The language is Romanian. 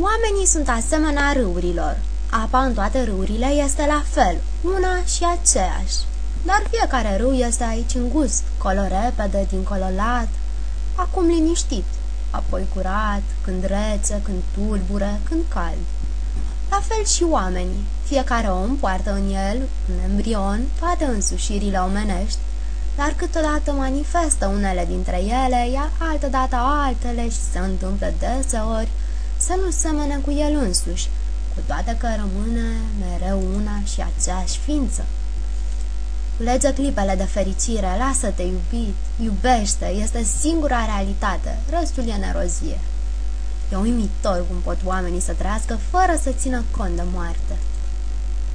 Oamenii sunt asemenea râurilor. Apa în toate râurile este la fel, una și aceeași. Dar fiecare râu este aici îngust, colo repede, dincolo lat, acum liniștit, apoi curat, când rece, când tulbure, când cald. La fel și oamenii. Fiecare om poartă în el, în embrion, toate însușirile omenești, dar câteodată manifestă unele dintre ele, iar altădată altele și se întâmplă deseori să nu semene cu el însuși, cu toate că rămâne mereu una și aceeași ființă. Culege clipele de fericire, lasă-te iubit, iubește, este singura realitate, restul e nerozie. E uimitor cum pot oamenii să trăiască fără să țină cont de moarte.